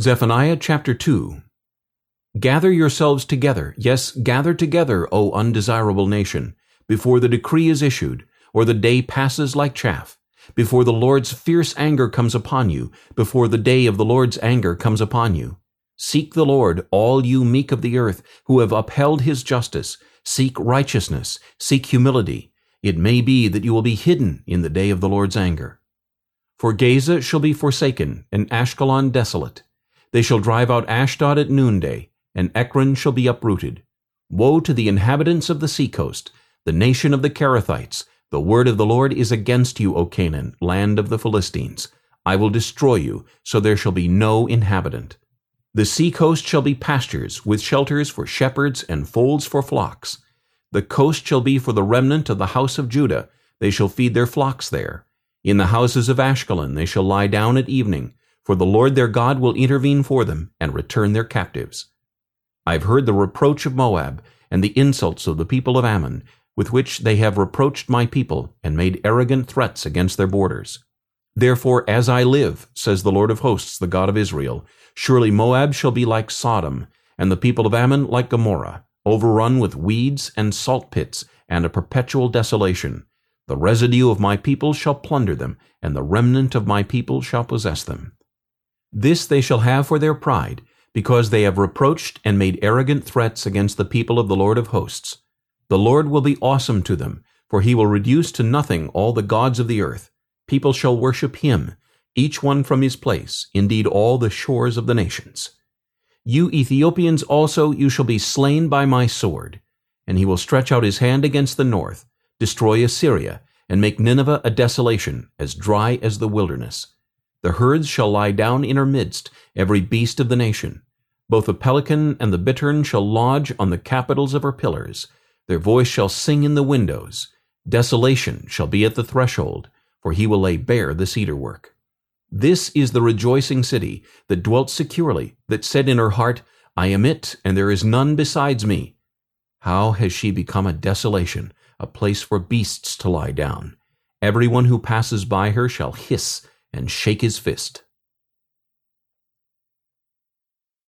Zephaniah chapter 2 Gather yourselves together, yes, gather together, O undesirable nation, before the decree is issued, or the day passes like chaff, before the Lord's fierce anger comes upon you, before the day of the Lord's anger comes upon you. Seek the Lord, all you meek of the earth, who have upheld his justice. Seek righteousness, seek humility. It may be that you will be hidden in the day of the Lord's anger. For Gaza shall be forsaken, and Ashkelon desolate. They shall drive out Ashdod at noonday, and Ekron shall be uprooted. Woe to the inhabitants of the seacoast, the nation of the Cherethites. The word of the Lord is against you, O Canaan, land of the Philistines. I will destroy you, so there shall be no inhabitant. The seacoast shall be pastures, with shelters for shepherds and folds for flocks. The coast shall be for the remnant of the house of Judah. They shall feed their flocks there. In the houses of Ashkelon they shall lie down at evening for the Lord their God will intervene for them and return their captives. I have heard the reproach of Moab and the insults of the people of Ammon, with which they have reproached my people and made arrogant threats against their borders. Therefore, as I live, says the Lord of hosts, the God of Israel, surely Moab shall be like Sodom, and the people of Ammon like Gomorrah, overrun with weeds and salt pits, and a perpetual desolation. The residue of my people shall plunder them, and the remnant of my people shall possess them. This they shall have for their pride, because they have reproached and made arrogant threats against the people of the Lord of hosts. The Lord will be awesome to them, for he will reduce to nothing all the gods of the earth. People shall worship him, each one from his place, indeed all the shores of the nations. You Ethiopians also, you shall be slain by my sword. And he will stretch out his hand against the north, destroy Assyria, and make Nineveh a desolation, as dry as the wilderness. The herds shall lie down in her midst, every beast of the nation. Both the pelican and the bittern shall lodge on the capitals of her pillars. Their voice shall sing in the windows. Desolation shall be at the threshold, for he will lay bare the cedar work. This is the rejoicing city, that dwelt securely, that said in her heart, I am it, and there is none besides me. How has she become a desolation, a place for beasts to lie down? Everyone who passes by her shall hiss and shake his fist.